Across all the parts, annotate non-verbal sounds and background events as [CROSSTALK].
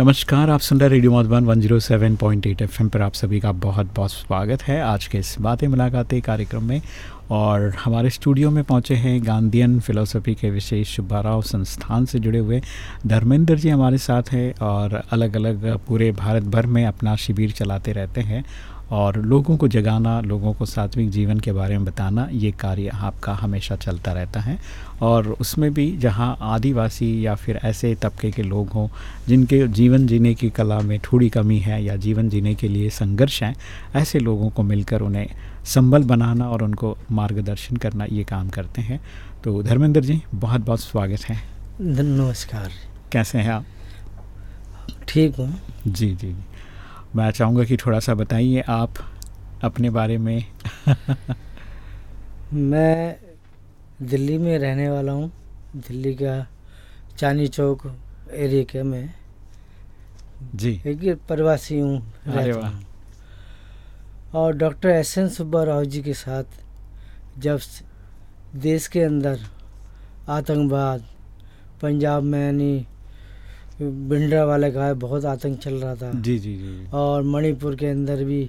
नमस्कार, आप सुन रहे रेडियो मधुबन 107.8 एफएम पर आप सभी का बहुत बहुत स्वागत है आज के इस बातें मुलाकातें कार्यक्रम में। और हमारे स्टूडियो में पहुँचे हैं गांधीयन फिलोसफी के विशेष शुभाराव संस्थान से जुड़े हुए धर्मेंद्र जी हमारे साथ हैं और अलग अलग पूरे भारत भर में अपना शिविर चलाते रहते हैं। और लोगों को जगाना लोगों को सात्विक जीवन के बारे में बताना ये कार्य आपका हमेशा चलता रहता है। और उसमें भी जहाँ आदिवासी या फिर ऐसे तबके के लोग हों जिनके जीवन जीने की कला में थोड़ी कमी है या जीवन जीने के लिए संघर्ष हैं ऐसे लोगों को मिलकर उन्हें संबल बनाना और उनको मार्गदर्शन करना ये काम करते हैं। तो धर्मेंद्र जी बहुत बहुत स्वागत है। नमस्कार। कैसे हैं आप? ठीक हूँ। जी जी जी। मैं चाहूँगा कि थोड़ा सा बताइए आप अपने बारे में। [LAUGHS] मैं दिल्ली में रहने वाला हूँ। दिल्ली का चांदी चौक एरिया के में। जी। एक प्रवासी हूँ और doctor S N Subba Rao ji के साथ जब देश के अंदर आतंकवाद पंजाब में यानी भिंडरा वाले का बहुत आतंक चल रहा था। जी जी जी और मणिपुर के अंदर भी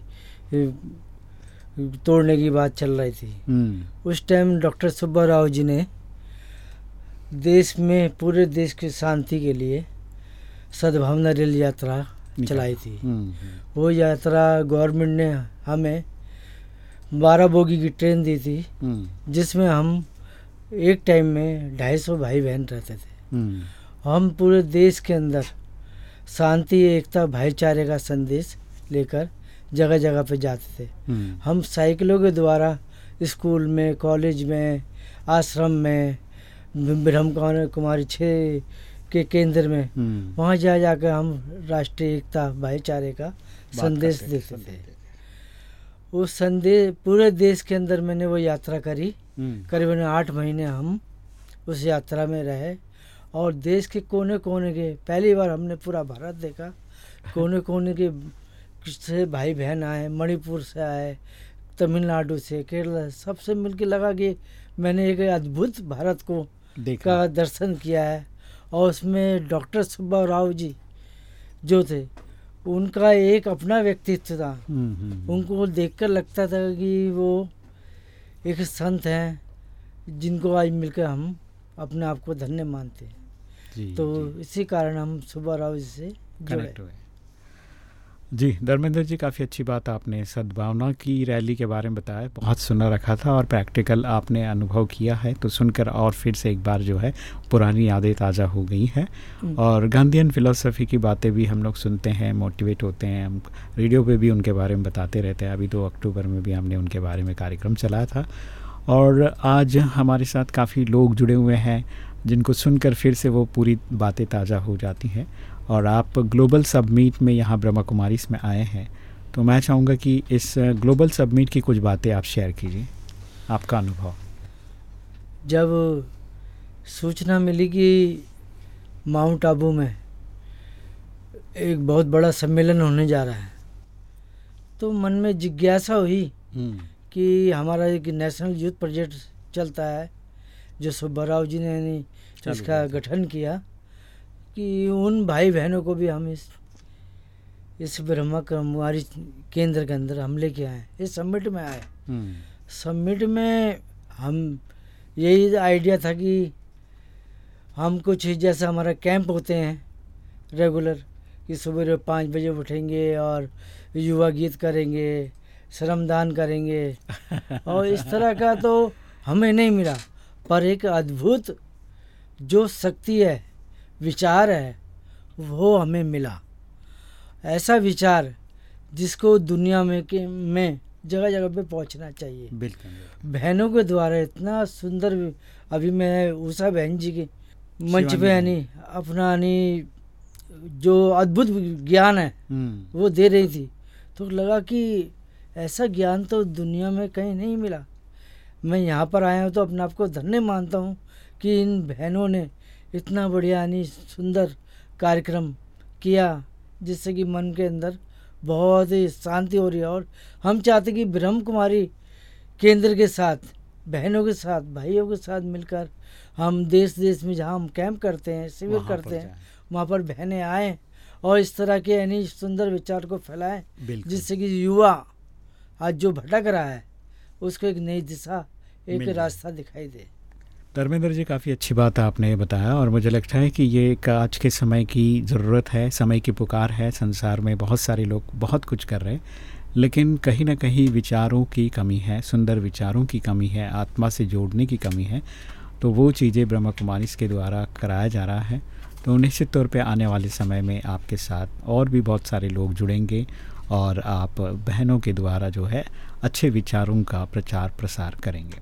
तोड़ने की बात चल रही थी। हम्म, उस टाइम डॉक्टर सुब्बा राव जी ने देश में पूरे देश की शांति के लिए सद्भावना रेल यात्रा चलाई थी। हम्म, हम्म, वो यात्रा गवर्नमेंट ने हमें बारह बोगी की ट्रेन दी थी जिसमें हम एक टाइम में ढाई सौ भाई बहन रहते थे। हम पूरे देश के अंदर शांति एकता भाईचारे का संदेश लेकर जगह जगह पे जाते थे। हम्म, हम साइकिलों के द्वारा स्कूल में कॉलेज में आश्रम में ब्रह्म कुमार- छः के केंद्र में हम्म, वहाँ जा जाकर हम राष्ट्रीय एकता भाईचारे का संदेश देते थे। उस संदेश पूरे देश के अंदर मैंने वो यात्रा करी। हम्म, करीबन आठ महीने हम उस यात्रा में रहे। और देश के कोने कोने के पहली बार हमने पूरा भारत देखा। कोने कोने के से भाई बहन आए मणिपुर से आए तमिलनाडु से केरला से, सबसे मिलके लगा कि मैंने एक अद्भुत भारत को देखा। का दर्शन किया है। और उसमें डॉक्टर सुब्बा राव जी जो थे उनका एक अपना व्यक्तित्व था। हम्म, हम्म, उनको देखकर लगता था कि वो एक संत हैं जिनको आज मिलकर हम अपने आप को धन्य मानते हैं। तो इसी कारण हम सुब्बा राव जी से कनेक्ट हुए। जी धर्मेंद्र जी काफ़ी अच्छी बात आपने सद्भावना की रैली के बारे में बताया बहुत सुना रखा था और प्रैक्टिकल आपने अनुभव किया है। तो सुनकर और फिर से एक बार जो है पुरानी यादें ताज़ा हो गई हैं। हम्म। और गांधीयन फिलोसफी की बातें भी हम लोग सुनते हैं मोटिवेट होते हैं हम रेडियो पे भी उनके बारे में बताते रहते हैं। अभी दो अक्टूबर में भी हमने उनके बारे में कार्यक्रम चलाया था। और आज हमारे साथ काफ़ी लोग जुड़े हुए हैं। जिनको सुनकर फिर से वो पूरी बातें ताज़ा हो जाती हैं। और आप ग्लोबल सबमीट में यहाँ ब्रह्मा कुमारी में आए हैं। तो मैं चाहूँगा कि इस ग्लोबल सबमीट की कुछ बातें आप शेयर कीजिए। आपका अनुभव। जब सूचना मिली कि माउंट आबू में एक बहुत बड़ा सम्मेलन होने जा रहा है तो मन में जिज्ञासा हुई कि हमारा एक नेशनल यूथ प्रोजेक्ट चलता है। जो सुब्बा राव जी ने इसका गठन किया कि उन भाई बहनों को भी हम इस इस ब्रह्मा कुमारी केंद्र के अंदर हम लेके आए इस समिट में आए हम्म, समिट में हम यही आइडिया था कि हम कुछ जैसा हमारा कैंप होते हैं रेगुलर कि सुबह पाँच बजे उठेंगे और युवा गीत करेंगे श्रमदान करेंगे। [LAUGHS] और इस तरह का तो हमें नहीं मिला। पर एक अद्भुत जो शक्ति है विचार है वो हमें मिला। ऐसा विचार जिसको दुनिया में के में जगह जगह पे पहुँचना चाहिए। बिल्कुल। बहनों के द्वारा इतना सुंदर अभी मैं उषा बहन जी के मंच पे यानी अपना यानी जो अद्भुत ज्ञान है हम्म, वो दे रही थी। तो लगा कि ऐसा ज्ञान तो दुनिया में कहीं नहीं मिला। मैं यहाँ पर आया हूँ तो अपने आप को धन्य मानता हूँ कि इन बहनों ने इतना बढ़िया यानी सुंदर कार्यक्रम किया जिससे कि मन के अंदर बहुत ही शांति हो रही है। और हम चाहते कि ब्रह्म कुमारी केंद्र के साथ बहनों के साथ भाइयों के साथ मिलकर हम देश देश में जहाँ हम कैंप करते हैं शिविर करते हैं वहाँ पर बहनें आएँ और इस तरह के यानी सुंदर विचार को फैलाएँ जिससे कि युवा आज जो भटक रहा है उसको एक नई दिशा एक रास्ता दिखाई दे। धर्मेंद्र जी काफ़ी अच्छी बात आपने बताया और मुझे लगता है कि ये एक आज के समय की ज़रूरत है समय की पुकार है। संसार में बहुत सारे लोग बहुत कुछ कर रहे हैं लेकिन कहीं ना कहीं विचारों की कमी है सुंदर विचारों की कमी है आत्मा से जोड़ने की कमी है। तो वो चीज़ें ब्रह्म कुमारी के द्वारा कराया जा रहा है। तो निश्चित तौर पे आने वाले समय में आपके साथ और भी बहुत सारे लोग जुड़ेंगे और आप बहनों के द्वारा जो है अच्छे विचारों का प्रचार प्रसार करेंगे।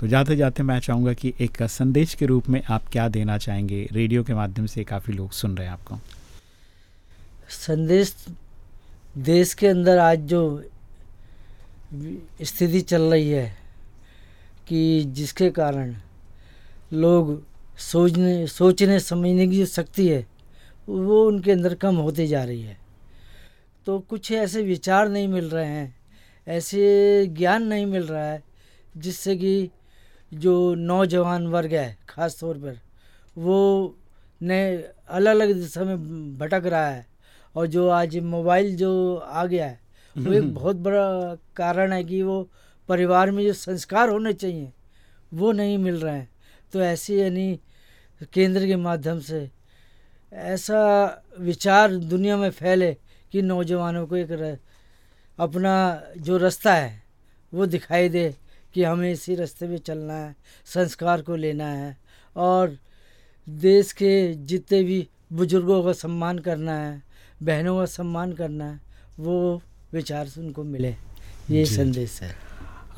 तो जाते जाते मैं चाहूँगा कि एक संदेश के रूप में आप क्या देना चाहेंगे? रेडियो के माध्यम से काफ़ी लोग सुन रहे हैं आपको। संदेश देश के अंदर आज जो स्थिति चल रही है कि जिसके कारण लोग सोचने सोचने, समझने की जो शक्ति है, वो उनके अंदर कम होती जा रही है। तो कुछ ऐसे विचार नहीं मिल रहे हैं ऐसे ज्ञान नहीं मिल रहा है जिससे कि जो नौजवान वर्ग है ख़ास तौर पर वो नए अलग अलग दिशा में भटक रहा है। और जो आज मोबाइल जो आ गया है वो एक [LAUGHS] बहुत बड़ा कारण है कि वो परिवार में जो संस्कार होने चाहिए वो नहीं मिल रहे हैं। तो ऐसे यानी केंद्र के माध्यम से ऐसा विचार दुनिया में फैले कि नौजवानों को एक र, अपना जो रास्ता है वो दिखाई दे कि हमें इसी रास्ते पे चलना है संस्कार को लेना है और देश के जितने भी बुज़ुर्गों का सम्मान करना है बहनों का सम्मान करना है वो विचार से उनको मिले। ये संदेश है।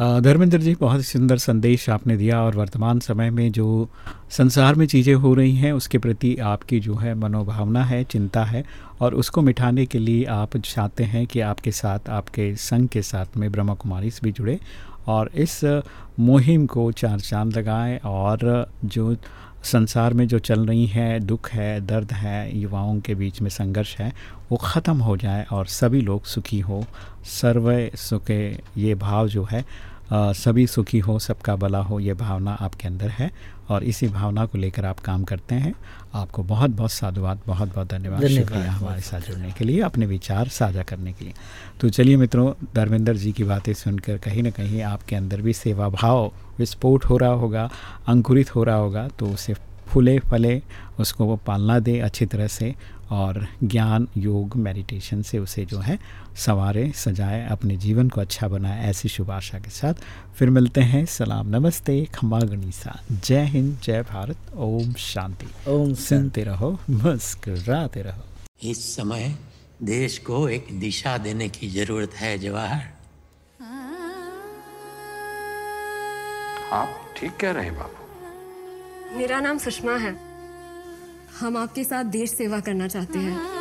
धर्मेंद्र जी, बहुत सुंदर संदेश आपने दिया और वर्तमान समय में जो संसार में चीज़ें हो रही हैं, उसके प्रति आपकी जो है मनोभावना है, चिंता है और उसको मिटाने के लिए आप चाहते हैं कि आपके साथ, आपके संघ के साथ में ब्रह्मा कुमारी भी जुड़े और इस मुहिम को चार चाँद लगाएँ और जो संसार में जो चल रही है, दुख है, दर्द है, युवाओं के बीच में संघर्ष है, वो ख़त्म हो जाए और सभी लोग सुखी हो। सर्व सुखे, ये भाव जो है सभी सुखी हो सबका भला हो ये भावना आपके अंदर है और इसी भावना को लेकर आप काम करते हैं। आपको बहुत बहुत साधुवाद बहुत बहुत धन्यवाद। शुक्रिया हमारे साथ जुड़ने के लिए अपने विचार साझा करने के लिए। तो चलिए मित्रों धर्मेंद्र जी की बातें सुनकर कहीं ना कहीं आपके अंदर भी सेवा भाव विस्फोट हो रहा होगा अंकुरित हो रहा होगा तो उसे फूले फले उसको वो पालना दे अच्छी तरह से और ज्ञान योग मेडिटेशन से उसे जो है संवारे सजाए अपने जीवन को अच्छा बनाए ऐसी शुभ आशा के साथ। फिर मिलते हैं। सलाम नमस्ते खम्बा गणिसा। जय हिंद जय भारत ओम शांति। ओम सुनते रहो मुस्कुराते रहो। इस समय देश को एक दिशा देने की ज़रूरत है जवाहर। आप ठीक कह रहे हैं बाबू मेरा नाम सुषमा है। हम आपके साथ देश सेवा करना चाहते हैं।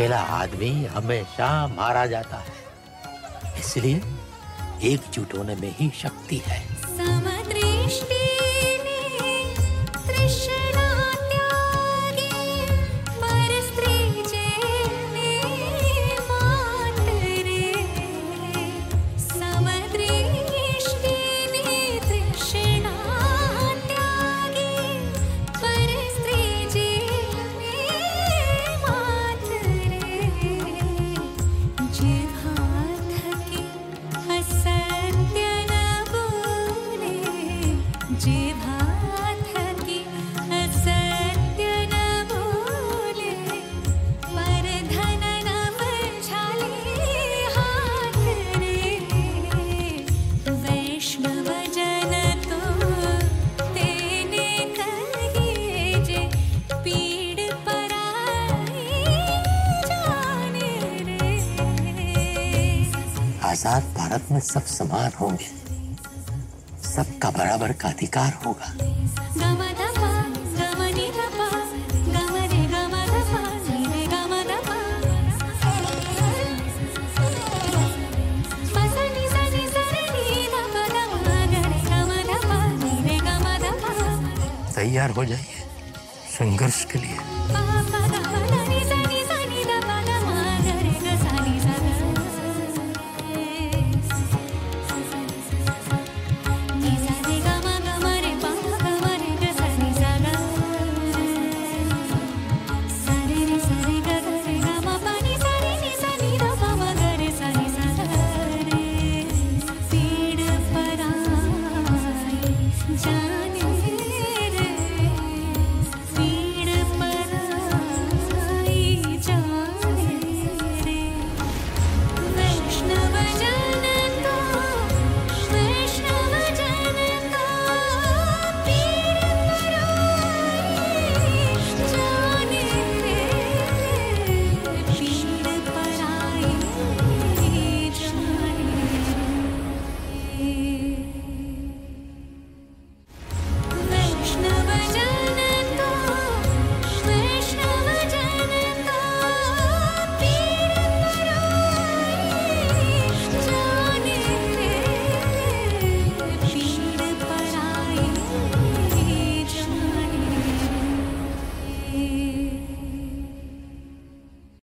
अकेला आदमी हमेशा मारा जाता है। इसलिए एकजुट होने में ही शक्ति है। समदृष्टि भारत में सब समान होंगे। सबका बराबर का अधिकार होगा। तैयार हो जाइए। संघर्ष के लिए।